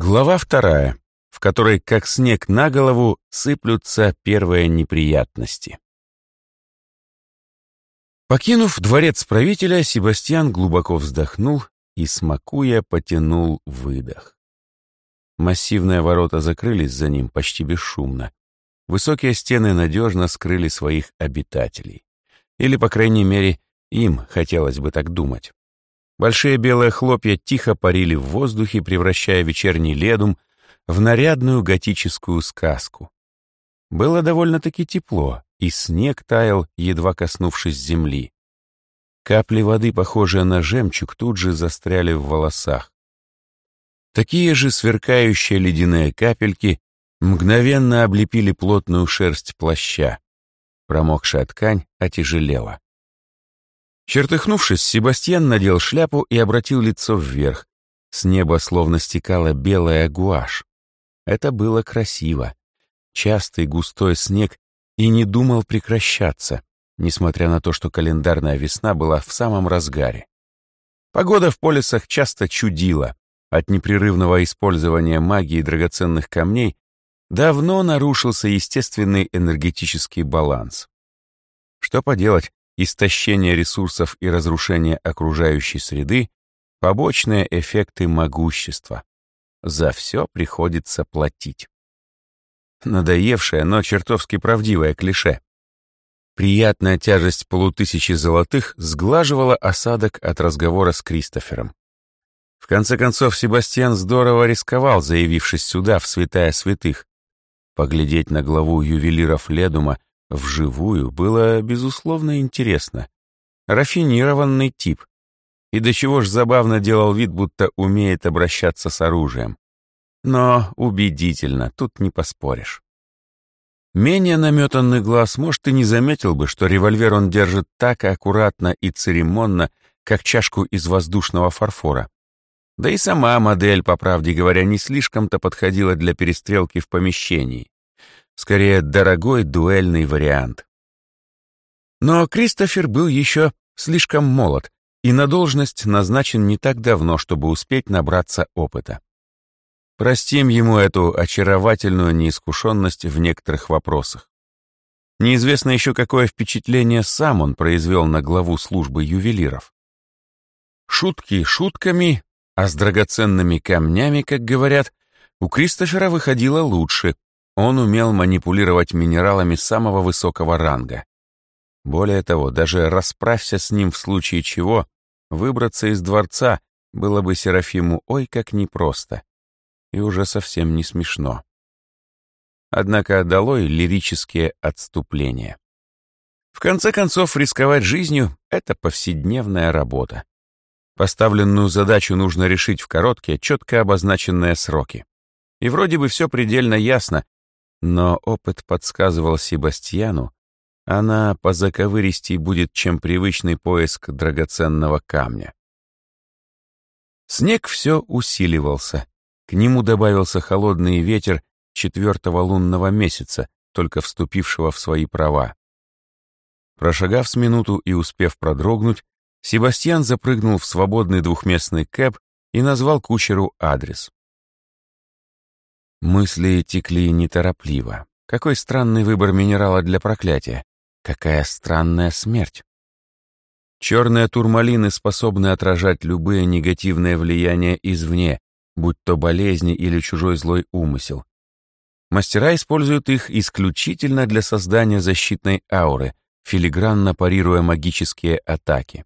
Глава вторая, в которой, как снег на голову, сыплются первые неприятности. Покинув дворец правителя, Себастьян глубоко вздохнул и, смакуя, потянул выдох. Массивные ворота закрылись за ним почти бесшумно. Высокие стены надежно скрыли своих обитателей. Или, по крайней мере, им хотелось бы так думать. Большие белые хлопья тихо парили в воздухе, превращая вечерний ледум в нарядную готическую сказку. Было довольно-таки тепло, и снег таял, едва коснувшись земли. Капли воды, похожие на жемчуг, тут же застряли в волосах. Такие же сверкающие ледяные капельки мгновенно облепили плотную шерсть плаща. Промокшая ткань отяжелела. Чертыхнувшись, Себастьян надел шляпу и обратил лицо вверх. С неба словно стекала белая гуашь. Это было красиво. Частый густой снег и не думал прекращаться, несмотря на то, что календарная весна была в самом разгаре. Погода в полисах часто чудила. От непрерывного использования магии драгоценных камней давно нарушился естественный энергетический баланс. Что поделать, истощение ресурсов и разрушение окружающей среды — побочные эффекты могущества. За все приходится платить. Надоевшее, но чертовски правдивое клише. Приятная тяжесть полутысячи золотых сглаживала осадок от разговора с Кристофером. В конце концов, Себастьян здорово рисковал, заявившись сюда, в святая святых. Поглядеть на главу ювелиров Ледума Вживую было, безусловно, интересно. Рафинированный тип. И до чего ж забавно делал вид, будто умеет обращаться с оружием. Но убедительно, тут не поспоришь. Менее наметанный глаз, может, и не заметил бы, что револьвер он держит так аккуратно и церемонно, как чашку из воздушного фарфора. Да и сама модель, по правде говоря, не слишком-то подходила для перестрелки в помещении. Скорее, дорогой дуэльный вариант. Но Кристофер был еще слишком молод и на должность назначен не так давно, чтобы успеть набраться опыта. Простим ему эту очаровательную неискушенность в некоторых вопросах. Неизвестно еще, какое впечатление сам он произвел на главу службы ювелиров. Шутки шутками, а с драгоценными камнями, как говорят, у Кристофера выходило лучше, он умел манипулировать минералами самого высокого ранга. Более того, даже расправься с ним в случае чего, выбраться из дворца было бы Серафиму ой как непросто. И уже совсем не смешно. Однако долой лирические отступления. В конце концов, рисковать жизнью — это повседневная работа. Поставленную задачу нужно решить в короткие, четко обозначенные сроки. И вроде бы все предельно ясно, но опыт подсказывал Себастьяну, она по заковыристей будет, чем привычный поиск драгоценного камня. Снег все усиливался. К нему добавился холодный ветер четвертого лунного месяца, только вступившего в свои права. Прошагав с минуту и успев продрогнуть, Себастьян запрыгнул в свободный двухместный кэб и назвал кучеру адрес. Мысли текли неторопливо. Какой странный выбор минерала для проклятия. Какая странная смерть. Черные турмалины способны отражать любые негативные влияния извне, будь то болезни или чужой злой умысел. Мастера используют их исключительно для создания защитной ауры, филигранно парируя магические атаки.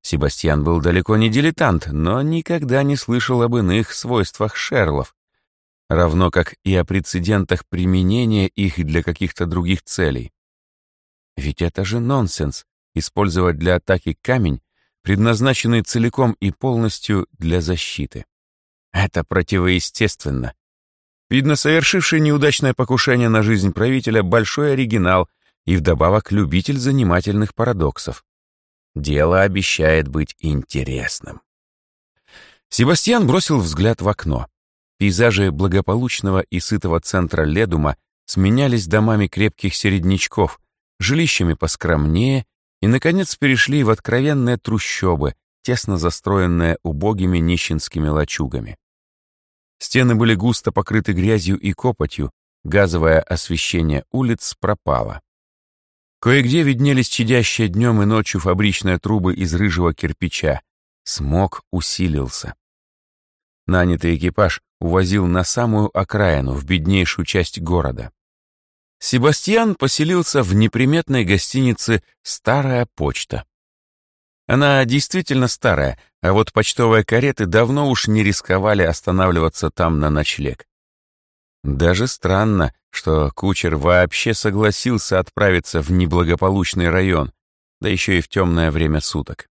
Себастьян был далеко не дилетант, но никогда не слышал об иных свойствах шерлов, равно как и о прецедентах применения их для каких-то других целей. Ведь это же нонсенс — использовать для атаки камень, предназначенный целиком и полностью для защиты. Это противоестественно. Видно, совершивший неудачное покушение на жизнь правителя большой оригинал и вдобавок любитель занимательных парадоксов. Дело обещает быть интересным. Себастьян бросил взгляд в окно. Пейзажи благополучного и сытого центра Ледума сменялись домами крепких середнячков, жилищами поскромнее и, наконец, перешли в откровенные трущобы, тесно застроенные убогими нищенскими лачугами. Стены были густо покрыты грязью и копотью, газовое освещение улиц пропало. Кое-где виднелись чадящие днем и ночью фабричные трубы из рыжего кирпича. Смог усилился. Нанятый экипаж увозил на самую окраину, в беднейшую часть города. Себастьян поселился в неприметной гостинице «Старая почта». Она действительно старая, а вот почтовые кареты давно уж не рисковали останавливаться там на ночлег. Даже странно, что кучер вообще согласился отправиться в неблагополучный район, да еще и в темное время суток.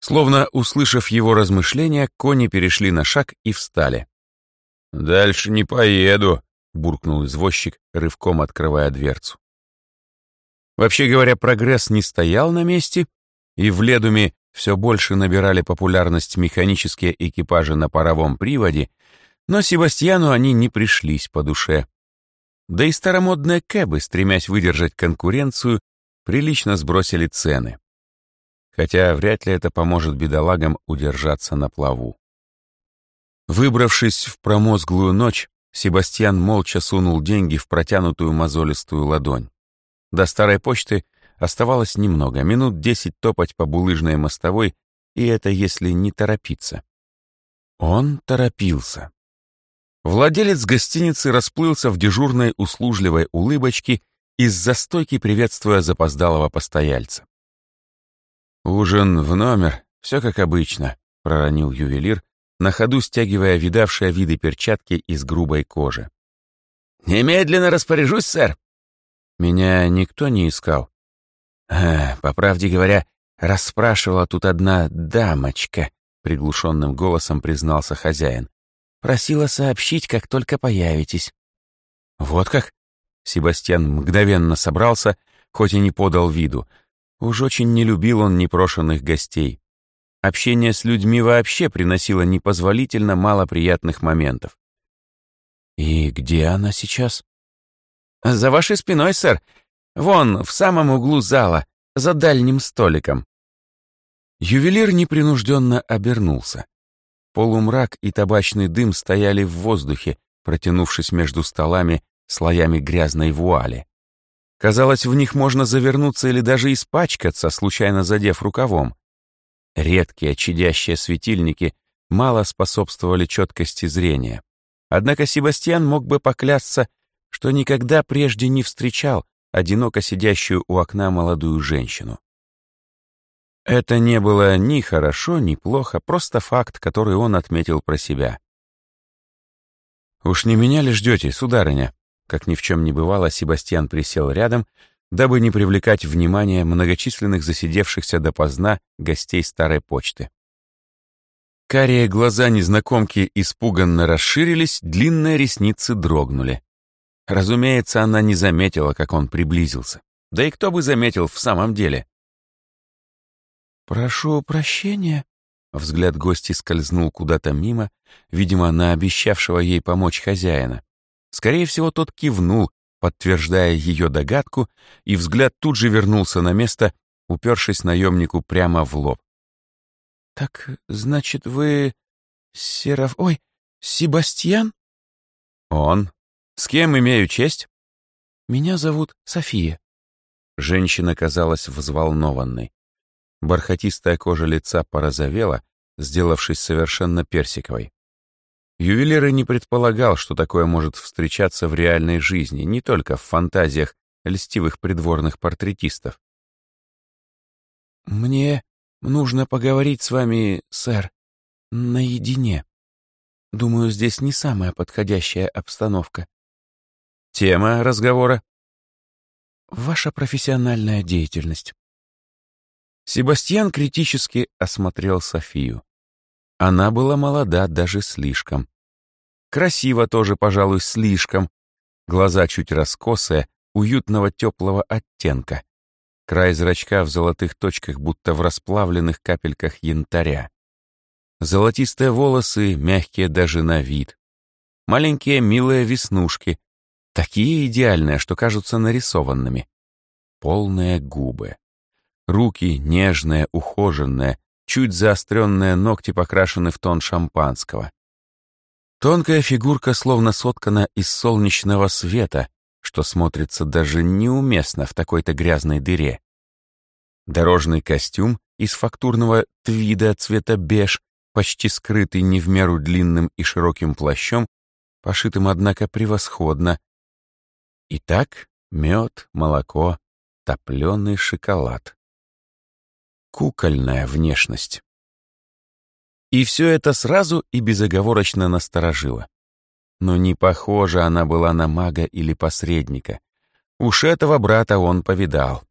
Словно услышав его размышления, кони перешли на шаг и встали. «Дальше не поеду», — буркнул извозчик, рывком открывая дверцу. Вообще говоря, прогресс не стоял на месте, и в Ледуме все больше набирали популярность механические экипажи на паровом приводе, но Себастьяну они не пришлись по душе. Да и старомодные кэбы, стремясь выдержать конкуренцию, прилично сбросили цены. Хотя вряд ли это поможет бедолагам удержаться на плаву. Выбравшись в промозглую ночь, Себастьян молча сунул деньги в протянутую мозолистую ладонь. До старой почты оставалось немного, минут десять топать по булыжной мостовой, и это если не торопиться. Он торопился. Владелец гостиницы расплылся в дежурной услужливой улыбочке из-за стойки приветствуя запоздалого постояльца. «Ужин в номер, все как обычно», — проронил ювелир, на ходу стягивая видавшие виды перчатки из грубой кожи. «Немедленно распоряжусь, сэр!» Меня никто не искал. А, по правде говоря, расспрашивала тут одна дамочка, приглушенным голосом признался хозяин. Просила сообщить, как только появитесь. Вот как? Себастьян мгновенно собрался, хоть и не подал виду. Уж очень не любил он непрошенных гостей. Общение с людьми вообще приносило непозволительно мало приятных моментов. «И где она сейчас?» «За вашей спиной, сэр. Вон, в самом углу зала, за дальним столиком». Ювелир непринужденно обернулся. Полумрак и табачный дым стояли в воздухе, протянувшись между столами слоями грязной вуали. Казалось, в них можно завернуться или даже испачкаться, случайно задев рукавом. Редкие чадящие светильники мало способствовали четкости зрения. Однако Себастьян мог бы поклясться, что никогда прежде не встречал одиноко сидящую у окна молодую женщину. Это не было ни хорошо, ни плохо, просто факт, который он отметил про себя. «Уж не меня ли ждете, сударыня?» Как ни в чем не бывало, Себастьян присел рядом дабы не привлекать внимание многочисленных засидевшихся допоздна гостей старой почты. Карие глаза незнакомки испуганно расширились, длинные ресницы дрогнули. Разумеется, она не заметила, как он приблизился. Да и кто бы заметил в самом деле? «Прошу прощения», — взгляд гости скользнул куда-то мимо, видимо, на обещавшего ей помочь хозяина. Скорее всего, тот кивнул, подтверждая ее догадку, и взгляд тут же вернулся на место, упершись наемнику прямо в лоб. «Так, значит, вы... Сераф... Ой, Себастьян?» «Он. С кем имею честь?» «Меня зовут София». Женщина казалась взволнованной. Бархатистая кожа лица порозовела, сделавшись совершенно персиковой. Ювелир и не предполагал, что такое может встречаться в реальной жизни, не только в фантазиях льстивых придворных портретистов. «Мне нужно поговорить с вами, сэр, наедине. Думаю, здесь не самая подходящая обстановка». «Тема разговора?» «Ваша профессиональная деятельность». Себастьян критически осмотрел Софию. Она была молода даже слишком. Красиво тоже, пожалуй, слишком. Глаза чуть раскосые, уютного теплого оттенка. Край зрачка в золотых точках, будто в расплавленных капельках янтаря. Золотистые волосы, мягкие даже на вид. Маленькие милые веснушки, такие идеальные, что кажутся нарисованными. Полные губы. Руки нежные, ухоженные, Чуть заостренные ногти покрашены в тон шампанского. Тонкая фигурка словно соткана из солнечного света, что смотрится даже неуместно в такой-то грязной дыре. Дорожный костюм из фактурного твида цвета беж, почти скрытый не в меру длинным и широким плащом, пошитым, однако, превосходно. Итак, мед, молоко, топленый шоколад. Кукольная внешность. И все это сразу и безоговорочно насторожило. Но не похожа она была на мага или посредника. Уж этого брата он повидал.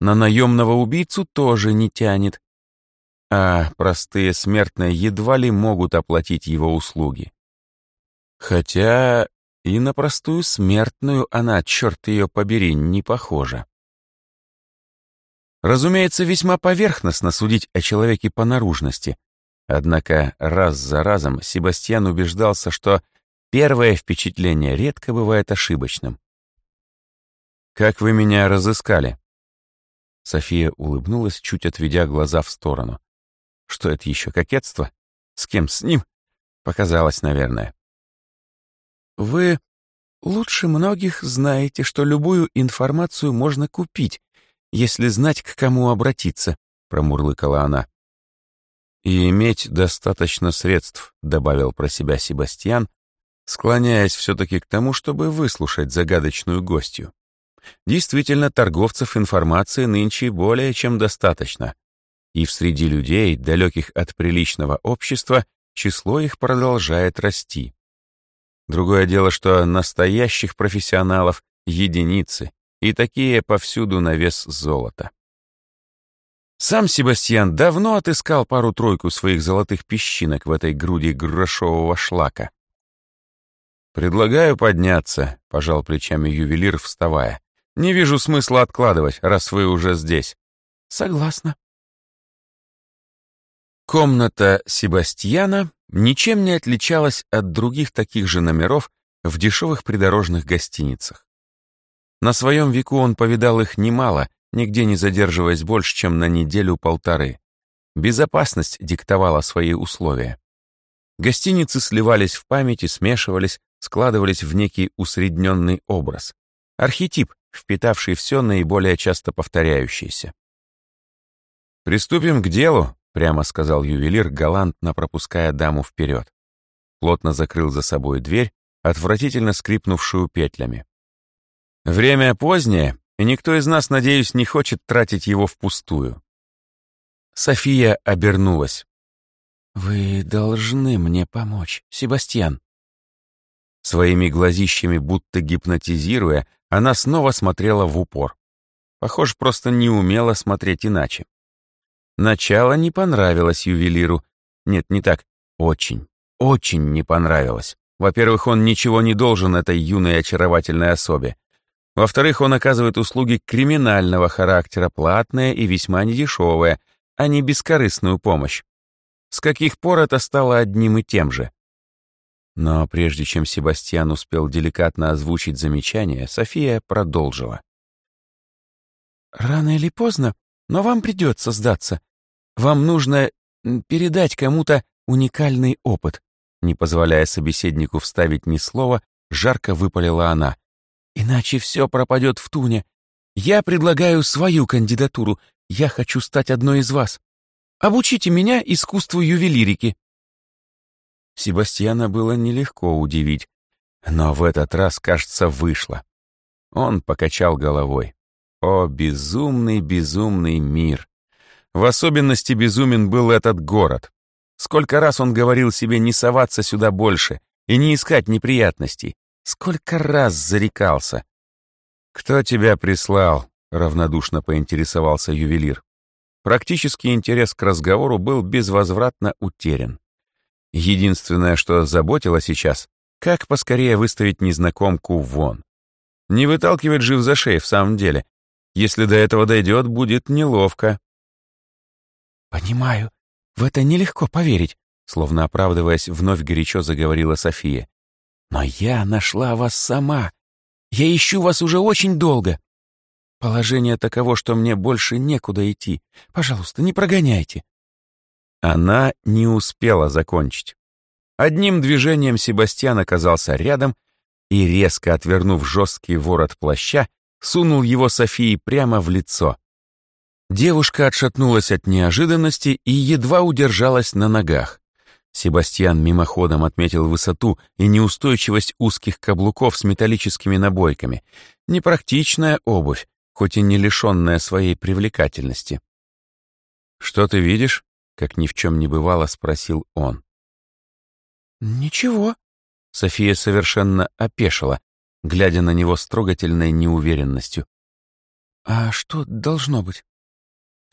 На наемного убийцу тоже не тянет. А простые смертные едва ли могут оплатить его услуги. Хотя и на простую смертную она, черт ее побери, не похожа. Разумеется, весьма поверхностно судить о человеке по наружности. Однако раз за разом Себастьян убеждался, что первое впечатление редко бывает ошибочным. «Как вы меня разыскали?» София улыбнулась, чуть отведя глаза в сторону. «Что это еще, кокетство? С кем? С ним?» Показалось, наверное. «Вы лучше многих знаете, что любую информацию можно купить, если знать, к кому обратиться», — промурлыкала она. «И иметь достаточно средств», — добавил про себя Себастьян, склоняясь все-таки к тому, чтобы выслушать загадочную гостью. Действительно, торговцев информации нынче более чем достаточно. И в среди людей, далеких от приличного общества, число их продолжает расти. Другое дело, что настоящих профессионалов — единицы, и такие повсюду на вес золота. Сам Себастьян давно отыскал пару-тройку своих золотых песчинок в этой груди грошового шлака. «Предлагаю подняться», — пожал плечами ювелир, вставая. «Не вижу смысла откладывать, раз вы уже здесь». «Согласна». Комната Себастьяна ничем не отличалась от других таких же номеров в дешевых придорожных гостиницах. На своем веку он повидал их немало, нигде не задерживаясь больше, чем на неделю-полторы. Безопасность диктовала свои условия. Гостиницы сливались в памяти, смешивались, складывались в некий усредненный образ. Архетип, впитавший все наиболее часто повторяющееся. «Приступим к делу», прямо сказал ювелир, галантно пропуская даму вперед. Плотно закрыл за собой дверь, отвратительно скрипнувшую петлями. Время позднее, и никто из нас, надеюсь, не хочет тратить его впустую. София обернулась. «Вы должны мне помочь, Себастьян». Своими глазищами, будто гипнотизируя, она снова смотрела в упор. Похоже, просто не умела смотреть иначе. Начало не понравилось ювелиру. Нет, не так. Очень, очень не понравилось. Во-первых, он ничего не должен этой юной очаровательной особе. Во-вторых, он оказывает услуги криминального характера, платные и весьма недешевые, а не бескорыстную помощь. С каких пор это стало одним и тем же? Но прежде чем Себастьян успел деликатно озвучить замечание, София продолжила. «Рано или поздно, но вам придется сдаться. Вам нужно передать кому-то уникальный опыт. Не позволяя собеседнику вставить ни слова, жарко выпалила она. Иначе все пропадет в туне. Я предлагаю свою кандидатуру. Я хочу стать одной из вас. Обучите меня искусству ювелирики. Себастьяна было нелегко удивить, но в этот раз, кажется, вышло. Он покачал головой. О, безумный, безумный мир! В особенности безумен был этот город. Сколько раз он говорил себе не соваться сюда больше и не искать неприятностей. Сколько раз зарекался. «Кто тебя прислал?» — равнодушно поинтересовался ювелир. Практически интерес к разговору был безвозвратно утерян. Единственное, что заботило сейчас, как поскорее выставить незнакомку вон. Не выталкивать жив за шею в самом деле. Если до этого дойдет, будет неловко. «Понимаю, в это нелегко поверить», словно оправдываясь, вновь горячо заговорила София. «Но я нашла вас сама. Я ищу вас уже очень долго. Положение таково, что мне больше некуда идти. Пожалуйста, не прогоняйте». Она не успела закончить. Одним движением Себастьян оказался рядом и, резко отвернув жесткий ворот плаща, сунул его Софии прямо в лицо. Девушка отшатнулась от неожиданности и едва удержалась на ногах. Себастьян мимоходом отметил высоту и неустойчивость узких каблуков с металлическими набойками. Непрактичная обувь, хоть и не лишенная своей привлекательности. «Что ты видишь?» — как ни в чем не бывало, спросил он. «Ничего». София совершенно опешила, глядя на него с трогательной неуверенностью. «А что должно быть?»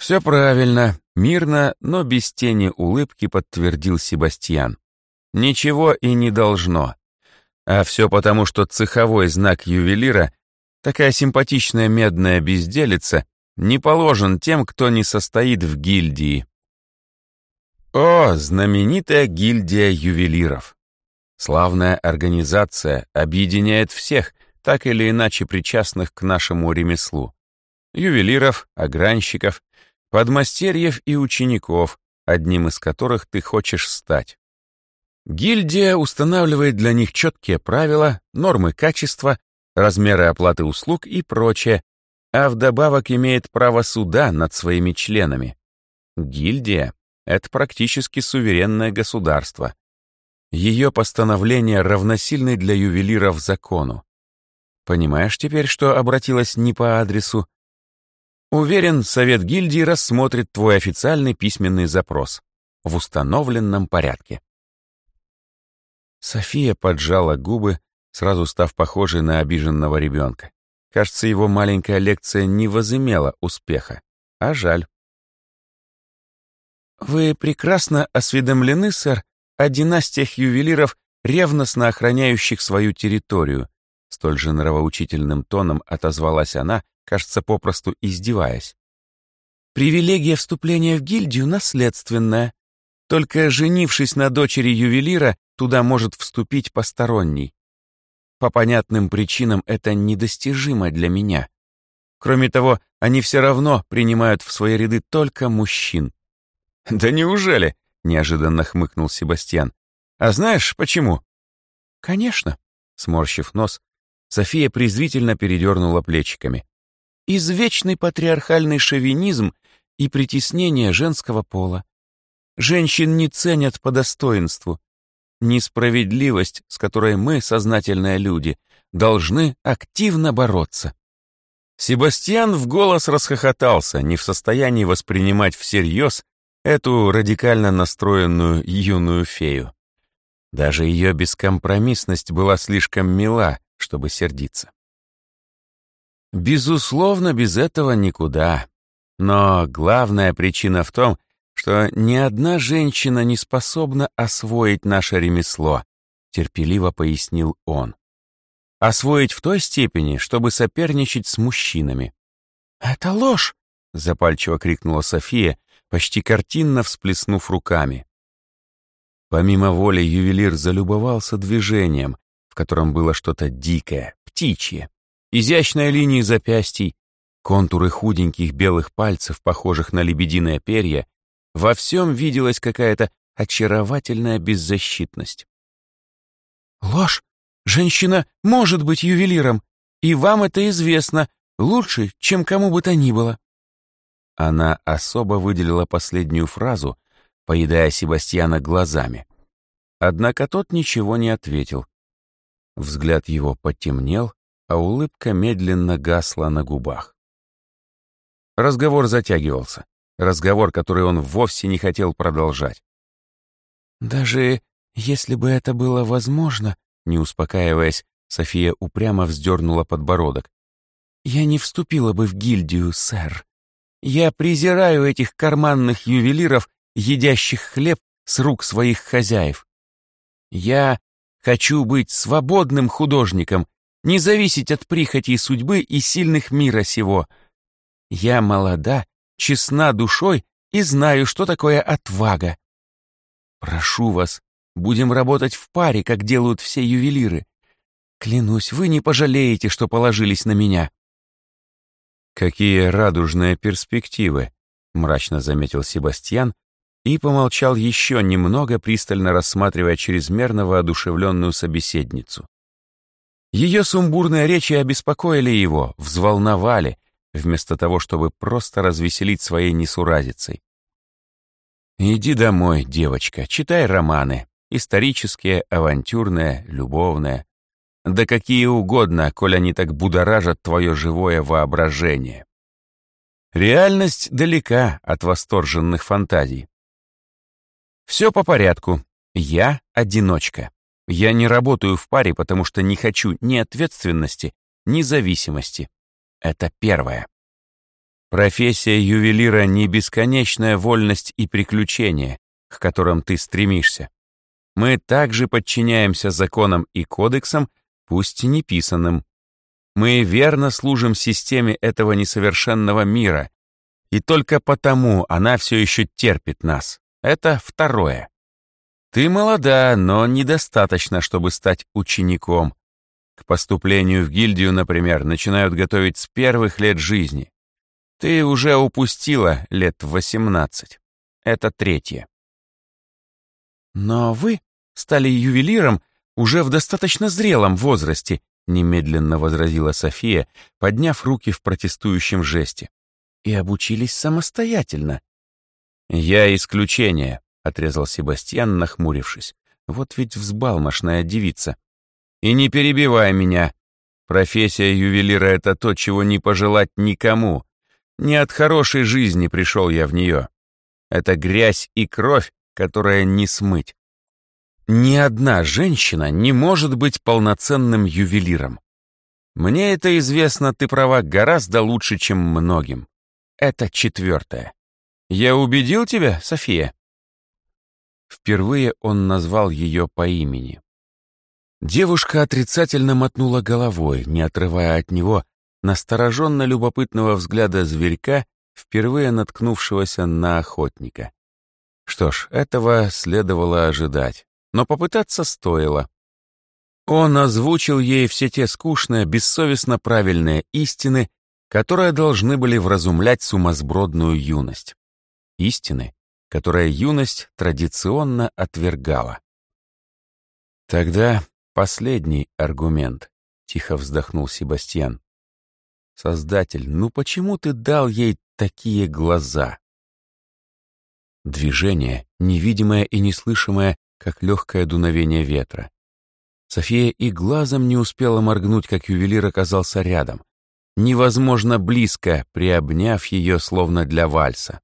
«Все правильно, мирно, но без тени улыбки подтвердил Себастьян. Ничего и не должно. А все потому, что цеховой знак ювелира, такая симпатичная медная безделица, не положен тем, кто не состоит в гильдии. О, знаменитая гильдия ювелиров! Славная организация объединяет всех, так или иначе причастных к нашему ремеслу. Ювелиров, огранщиков, подмастерьев и учеников, одним из которых ты хочешь стать. Гильдия устанавливает для них четкие правила, нормы качества, размеры оплаты услуг и прочее, а вдобавок имеет право суда над своими членами. Гильдия — это практически суверенное государство. Ее постановления равносильны для ювелиров закону. Понимаешь теперь, что обратилась не по адресу, Уверен, совет гильдии рассмотрит твой официальный письменный запрос в установленном порядке. София поджала губы, сразу став похожей на обиженного ребенка. Кажется, его маленькая лекция не возымела успеха. А жаль. «Вы прекрасно осведомлены, сэр, о династиях ювелиров, ревностно охраняющих свою территорию», столь же нравоучительным тоном отозвалась она, кажется, попросту издеваясь. Привилегия вступления в гильдию наследственная. Только женившись на дочери ювелира, туда может вступить посторонний. По понятным причинам это недостижимо для меня. Кроме того, они все равно принимают в свои ряды только мужчин. «Да неужели?» — неожиданно хмыкнул Себастьян. «А знаешь, почему?» «Конечно», — сморщив нос, София презрительно передернула плечиками извечный патриархальный шовинизм и притеснение женского пола. Женщин не ценят по достоинству. Несправедливость, с которой мы, сознательные люди, должны активно бороться. Себастьян в голос расхохотался, не в состоянии воспринимать всерьез эту радикально настроенную юную фею. Даже ее бескомпромиссность была слишком мила, чтобы сердиться. Безусловно, без этого никуда. Но главная причина в том, что ни одна женщина не способна освоить наше ремесло, терпеливо пояснил он. Освоить в той степени, чтобы соперничать с мужчинами. «Это ложь!» — запальчиво крикнула София, почти картинно всплеснув руками. Помимо воли ювелир залюбовался движением, в котором было что-то дикое, птичье изящные линии запястий, контуры худеньких белых пальцев, похожих на лебединое перья, во всем виделась какая-то очаровательная беззащитность. «Ложь! Женщина может быть ювелиром, и вам это известно лучше, чем кому бы то ни было». Она особо выделила последнюю фразу, поедая Себастьяна глазами. Однако тот ничего не ответил. Взгляд его потемнел, а улыбка медленно гасла на губах. Разговор затягивался. Разговор, который он вовсе не хотел продолжать. «Даже если бы это было возможно», не успокаиваясь, София упрямо вздернула подбородок. «Я не вступила бы в гильдию, сэр. Я презираю этих карманных ювелиров, едящих хлеб с рук своих хозяев. Я хочу быть свободным художником, не зависеть от прихоти судьбы и сильных мира сего. Я молода, честна душой и знаю, что такое отвага. Прошу вас, будем работать в паре, как делают все ювелиры. Клянусь, вы не пожалеете, что положились на меня. Какие радужные перспективы, мрачно заметил Себастьян, и помолчал еще немного, пристально рассматривая чрезмерно воодушевленную собеседницу. Ее сумбурные речи обеспокоили его, взволновали, вместо того, чтобы просто развеселить своей несуразицей. «Иди домой, девочка, читай романы. Исторические, авантюрные, любовные. Да какие угодно, коль они так будоражат твое живое воображение. Реальность далека от восторженных фантазий. Все по порядку. Я одиночка. Я не работаю в паре, потому что не хочу ни ответственности, ни зависимости. Это первое. Профессия ювелира не бесконечная вольность и приключения, к которым ты стремишься. Мы также подчиняемся законам и кодексам, пусть и не писанным. Мы верно служим системе этого несовершенного мира, и только потому она все еще терпит нас. Это второе. Ты молода, но недостаточно, чтобы стать учеником. К поступлению в гильдию, например, начинают готовить с первых лет жизни. Ты уже упустила лет восемнадцать. Это третье. Но вы стали ювелиром уже в достаточно зрелом возрасте, немедленно возразила София, подняв руки в протестующем жесте. И обучились самостоятельно. Я исключение, отрезал Себастьян, нахмурившись. Вот ведь взбалмошная девица. И не перебивай меня. Профессия ювелира — это то, чего не пожелать никому. Не от хорошей жизни пришел я в нее. Это грязь и кровь, которая не смыть. Ни одна женщина не может быть полноценным ювелиром. Мне это известно, ты права, гораздо лучше, чем многим. Это четвертое. Я убедил тебя, София? Впервые он назвал ее по имени. Девушка отрицательно мотнула головой, не отрывая от него настороженно любопытного взгляда зверька, впервые наткнувшегося на охотника. Что ж, этого следовало ожидать, но попытаться стоило. Он озвучил ей все те скучные, бессовестно правильные истины, которые должны были вразумлять сумасбродную юность. Истины, которое юность традиционно отвергала. Тогда последний аргумент, тихо вздохнул Себастьян. Создатель, ну почему ты дал ей такие глаза? Движение, невидимое и неслышимое, как легкое дуновение ветра. София и глазом не успела моргнуть, как ювелир оказался рядом. Невозможно близко, приобняв ее, словно для вальса.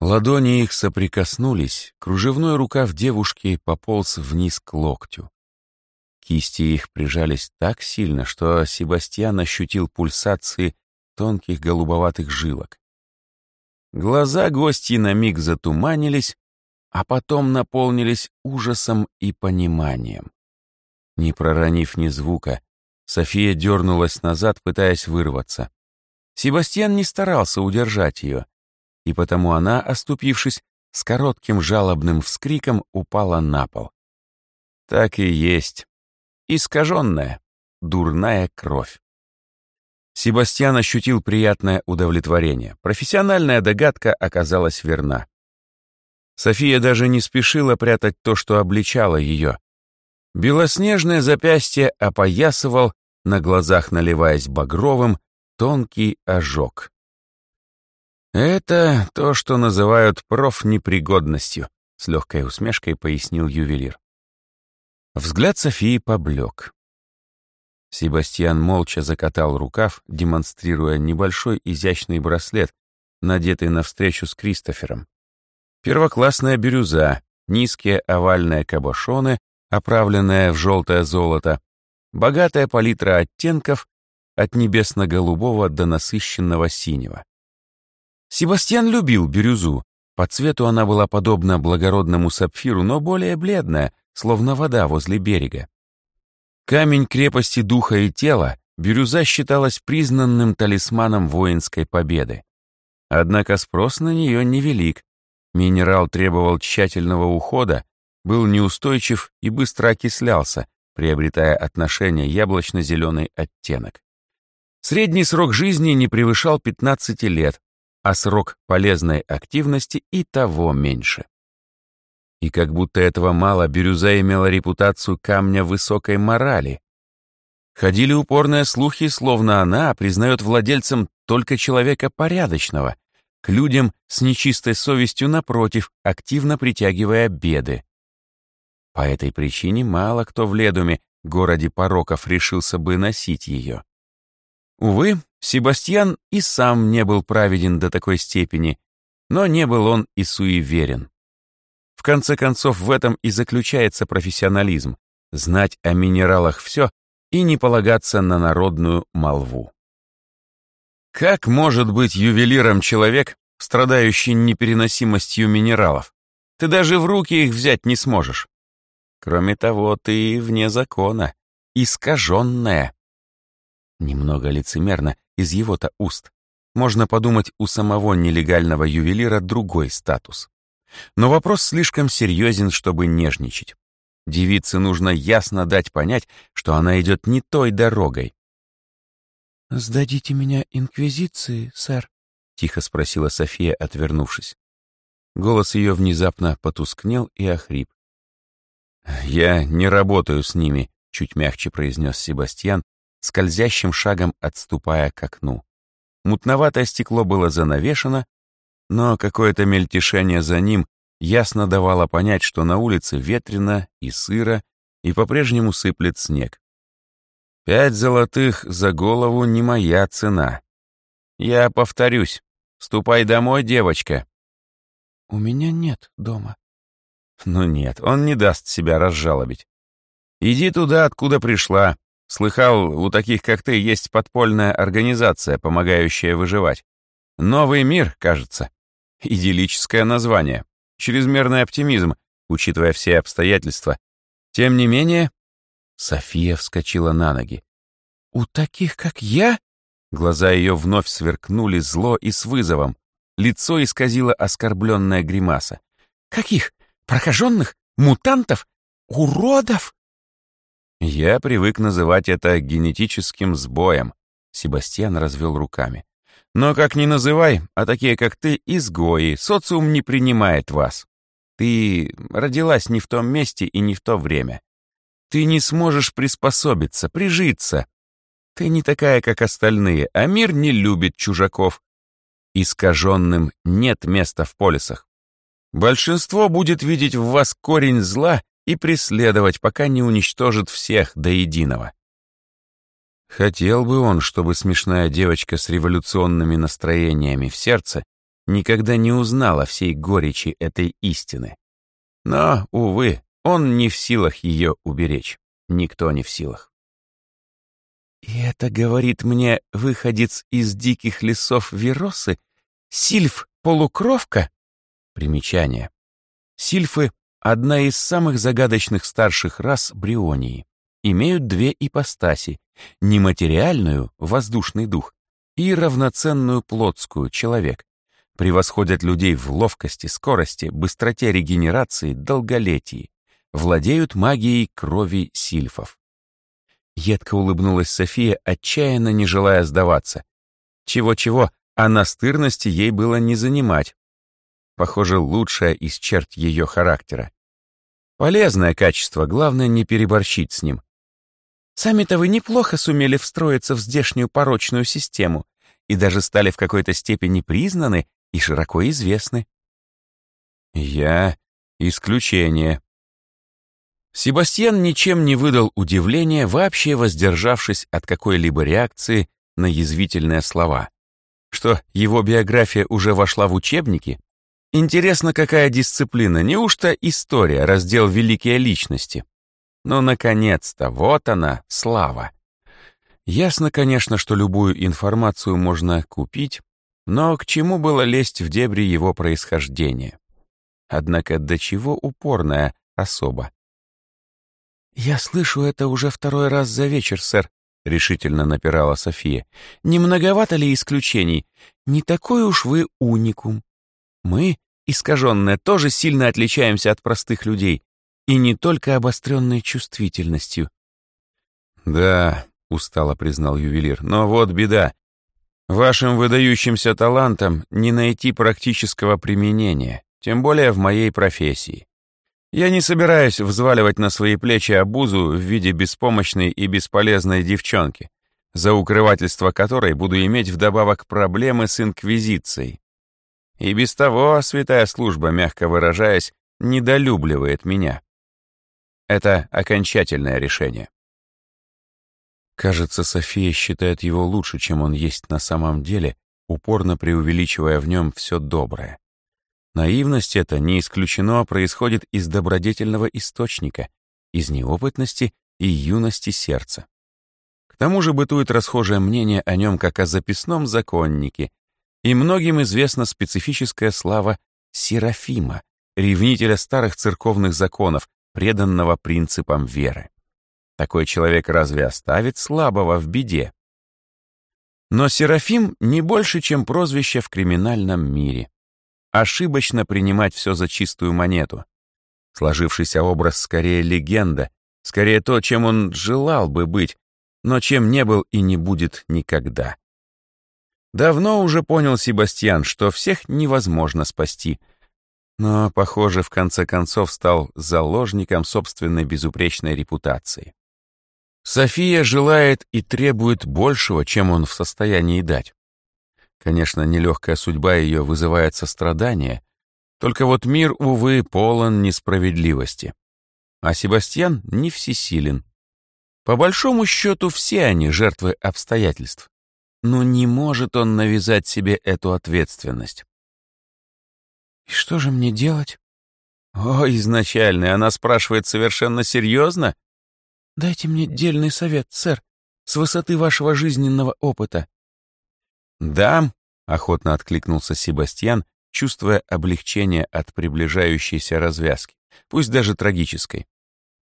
Ладони их соприкоснулись, кружевной рукав девушки пополз вниз к локтю. Кисти их прижались так сильно, что Себастьян ощутил пульсации тонких голубоватых жилок. Глаза гостей на миг затуманились, а потом наполнились ужасом и пониманием. Не проронив ни звука, София дернулась назад, пытаясь вырваться. Себастьян не старался удержать ее — и потому она, оступившись, с коротким жалобным вскриком упала на пол. Так и есть. Искаженная, дурная кровь. Себастьян ощутил приятное удовлетворение. Профессиональная догадка оказалась верна. София даже не спешила прятать то, что обличало ее. Белоснежное запястье опоясывал, на глазах наливаясь багровым, тонкий ожог. «Это то, что называют профнепригодностью», — с легкой усмешкой пояснил ювелир. Взгляд Софии поблек. Себастьян молча закатал рукав, демонстрируя небольшой изящный браслет, надетый навстречу с Кристофером. Первоклассная бирюза, низкие овальные кабошоны, оправленная в желтое золото, богатая палитра оттенков от небесно-голубого до насыщенного синего. Себастьян любил бирюзу. По цвету она была подобна благородному сапфиру, но более бледная, словно вода возле берега. Камень крепости духа и тела, бирюза считалась признанным талисманом воинской победы. Однако спрос на нее невелик. Минерал требовал тщательного ухода, был неустойчив и быстро окислялся, приобретая отношение яблочно-зеленый оттенок. Средний срок жизни не превышал 15 лет, а срок полезной активности и того меньше. И как будто этого мало, бирюза имела репутацию камня высокой морали. Ходили упорные слухи, словно она признает владельцем только человека порядочного, к людям с нечистой совестью, напротив, активно притягивая беды. По этой причине мало кто в Ледуме, городе пороков, решился бы носить ее. Увы, Себастьян и сам не был праведен до такой степени, но не был он и суеверен. В конце концов, в этом и заключается профессионализм — знать о минералах все и не полагаться на народную молву. Как может быть ювелиром человек, страдающий непереносимостью минералов? Ты даже в руки их взять не сможешь. Кроме того, ты вне закона, искаженная. Немного лицемерно из его-то уст. Можно подумать, у самого нелегального ювелира другой статус. Но вопрос слишком серьезен, чтобы нежничать. Девице нужно ясно дать понять, что она идет не той дорогой. «Сдадите меня инквизиции, сэр?» — тихо спросила София, отвернувшись. Голос ее внезапно потускнел и охрип. «Я не работаю с ними», — чуть мягче произнес Себастьян, скользящим шагом отступая к окну. Мутноватое стекло было занавешено, но какое-то мельтешение за ним ясно давало понять, что на улице ветрено и сыро, и по-прежнему сыплет снег. Пять золотых за голову не моя цена. Я повторюсь, ступай домой, девочка. У меня нет дома. Ну нет, он не даст себя разжалобить. Иди туда, откуда пришла, Слыхал, у таких, как ты, есть подпольная организация, помогающая выживать. Новый мир, кажется. Идиллическое название. Чрезмерный оптимизм, учитывая все обстоятельства. Тем не менее... София вскочила на ноги. «У таких, как я?» Глаза ее вновь сверкнули зло и с вызовом. Лицо исказило оскорбленная гримаса. «Каких? Прокаженных? Мутантов? Уродов?» Я привык называть это генетическим сбоем. Себастьян развел руками. Но как ни называй, а такие, как ты, изгои, социум не принимает вас. Ты родилась не в том месте и не в то время. Ты не сможешь приспособиться, прижиться. Ты не такая, как остальные, а мир не любит чужаков. Искаженным нет места в полисах. Большинство будет видеть в вас корень зла и преследовать, пока не уничтожит всех до единого. Хотел бы он, чтобы смешная девочка с революционными настроениями в сердце никогда не узнала всей горечи этой истины. Но, увы, он не в силах ее уберечь. Никто не в силах. «И это, говорит мне, выходец из диких лесов Веросы? Сильф-полукровка?» Примечание. Сильфы Одна из самых загадочных старших рас Брионии. Имеют две ипостаси — нематериальную, воздушный дух, и равноценную плотскую, человек. Превосходят людей в ловкости, скорости, быстроте регенерации, долголетии. Владеют магией крови сильфов. Едко улыбнулась София, отчаянно не желая сдаваться. Чего-чего, а настырности ей было не занимать, Похоже, лучшая из черт ее характера. Полезное качество, главное не переборщить с ним. Сами-то вы неплохо сумели встроиться в здешнюю порочную систему и даже стали в какой-то степени признаны и широко известны. Я исключение. Себастьян ничем не выдал удивления, вообще воздержавшись от какой-либо реакции на язвительные слова. Что, его биография уже вошла в учебники? Интересно, какая дисциплина? Неужто история, раздел «Великие личности»? Ну, наконец-то, вот она, слава. Ясно, конечно, что любую информацию можно купить, но к чему было лезть в дебри его происхождения? Однако до чего упорная особа? «Я слышу это уже второй раз за вечер, сэр», — решительно напирала София. «Не многовато ли исключений? Не такой уж вы уникум. Мы, искаженные, тоже сильно отличаемся от простых людей, и не только обостренной чувствительностью. «Да», — устало признал ювелир, — «но вот беда. Вашим выдающимся талантам не найти практического применения, тем более в моей профессии. Я не собираюсь взваливать на свои плечи обузу в виде беспомощной и бесполезной девчонки, за укрывательство которой буду иметь вдобавок проблемы с инквизицией. И без того святая служба, мягко выражаясь, недолюбливает меня. Это окончательное решение. Кажется, София считает его лучше, чем он есть на самом деле, упорно преувеличивая в нем все доброе. Наивность эта, не исключено, происходит из добродетельного источника, из неопытности и юности сердца. К тому же бытует расхожее мнение о нем как о записном законнике, и многим известна специфическая слава Серафима, ревнителя старых церковных законов, преданного принципам веры. Такой человек разве оставит слабого в беде? Но Серафим не больше, чем прозвище в криминальном мире. Ошибочно принимать все за чистую монету. Сложившийся образ скорее легенда, скорее то, чем он желал бы быть, но чем не был и не будет никогда. Давно уже понял Себастьян, что всех невозможно спасти, но, похоже, в конце концов стал заложником собственной безупречной репутации. София желает и требует большего, чем он в состоянии дать. Конечно, нелегкая судьба ее вызывает сострадание, только вот мир, увы, полон несправедливости. А Себастьян не всесилен. По большому счету, все они жертвы обстоятельств. Но не может он навязать себе эту ответственность. «И что же мне делать?» «О, изначально, она спрашивает совершенно серьезно?» «Дайте мне дельный совет, сэр, с высоты вашего жизненного опыта». «Дам», — охотно откликнулся Себастьян, чувствуя облегчение от приближающейся развязки, пусть даже трагической.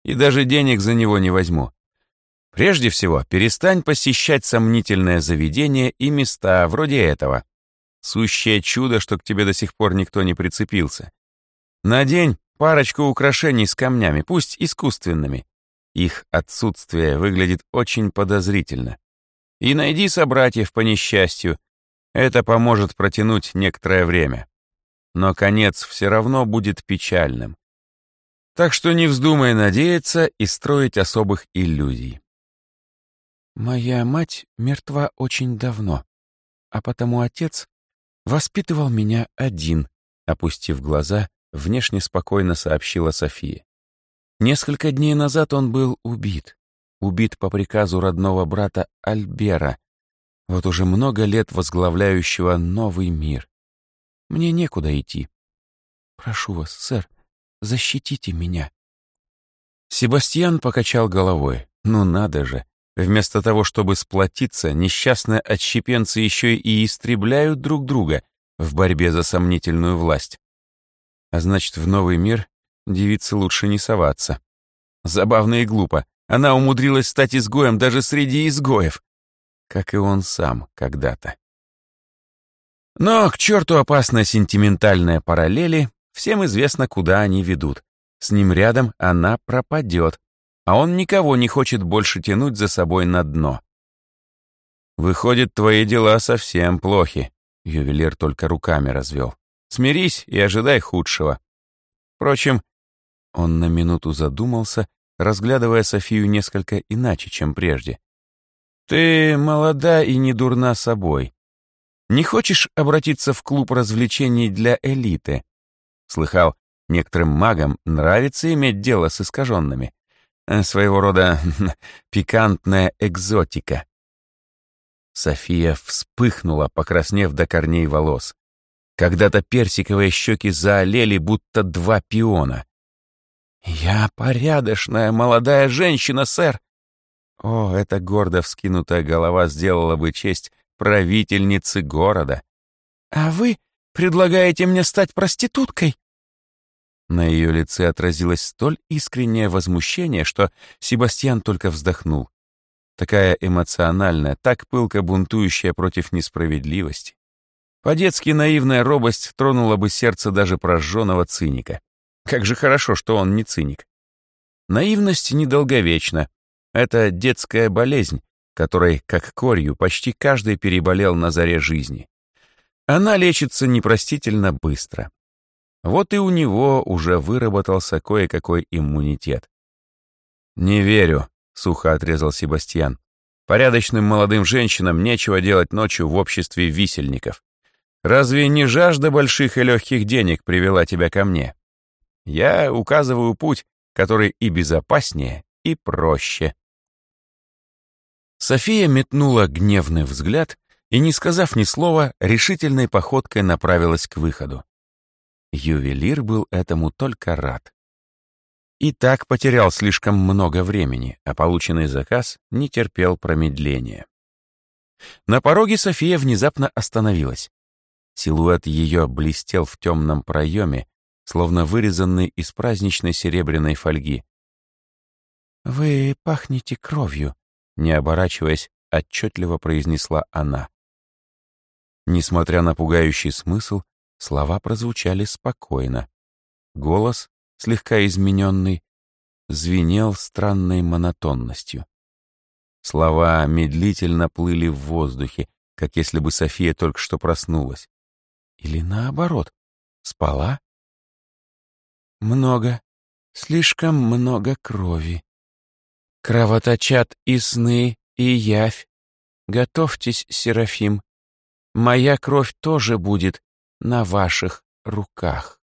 «И даже денег за него не возьму. Прежде всего, перестань посещать сомнительное заведение и места вроде этого. Сущее чудо, что к тебе до сих пор никто не прицепился. Надень парочку украшений с камнями, пусть искусственными, их отсутствие выглядит очень подозрительно. И найди собратьев по несчастью. Это поможет протянуть некоторое время. Но конец все равно будет печальным. Так что не вздумай надеяться и строить особых иллюзий. Моя мать мертва очень давно, а потому отец воспитывал меня один, опустив глаза, внешне спокойно сообщила София. Несколько дней назад он был убит. Убит по приказу родного брата Альбера, вот уже много лет возглавляющего новый мир. Мне некуда идти. Прошу вас, сэр, защитите меня. Себастьян покачал головой. Ну надо же. Вместо того, чтобы сплотиться, несчастные отщепенцы еще и истребляют друг друга в борьбе за сомнительную власть. А значит, в новый мир Девице лучше не соваться. Забавно и глупо. Она умудрилась стать изгоем даже среди изгоев. Как и он сам когда-то. Но к черту опасные сентиментальные параллели, всем известно, куда они ведут. С ним рядом она пропадет, а он никого не хочет больше тянуть за собой на дно. «Выходит, твои дела совсем плохи», — ювелир только руками развел. «Смирись и ожидай худшего. Впрочем, он на минуту задумался, разглядывая Софию несколько иначе, чем прежде. «Ты молода и не дурна собой. Не хочешь обратиться в клуб развлечений для элиты?» Слыхал, некоторым магам нравится иметь дело с искаженными. Э, своего рода пикантная экзотика. София вспыхнула, покраснев до корней волос. Когда-то персиковые щеки заолели, будто два пиона. «Я порядочная молодая женщина, сэр!» О, эта гордо вскинутая голова сделала бы честь правительницы города. «А вы предлагаете мне стать проституткой?» На ее лице отразилось столь искреннее возмущение, что Себастьян только вздохнул. Такая эмоциональная, так пылко бунтующая против несправедливости. По-детски наивная робость тронула бы сердце даже прожженного циника. Как же хорошо, что он не циник. Наивность недолговечна. Это детская болезнь, которой, как корью, почти каждый переболел на заре жизни. Она лечится непростительно быстро. Вот и у него уже выработался кое-какой иммунитет. «Не верю», — сухо отрезал Себастьян. «Порядочным молодым женщинам нечего делать ночью в обществе висельников. Разве не жажда больших и легких денег привела тебя ко мне? Я указываю путь, который и безопаснее, и проще». София метнула гневный взгляд и, не сказав ни слова, решительной походкой направилась к выходу. Ювелир был этому только рад. И так потерял слишком много времени, а полученный заказ не терпел промедления. На пороге София внезапно остановилась. Силуэт ее блестел в темном проеме, словно вырезанный из праздничной серебряной фольги. «Вы пахнете кровью», — не оборачиваясь, отчетливо произнесла она. Несмотря на пугающий смысл, слова прозвучали спокойно. Голос, слегка измененный, звенел странной монотонностью. Слова медлительно плыли в воздухе, как если бы София только что проснулась. Или наоборот, спала? Много, слишком много крови. Кровоточат и сны, и явь. Готовьтесь, Серафим, моя кровь тоже будет на ваших руках.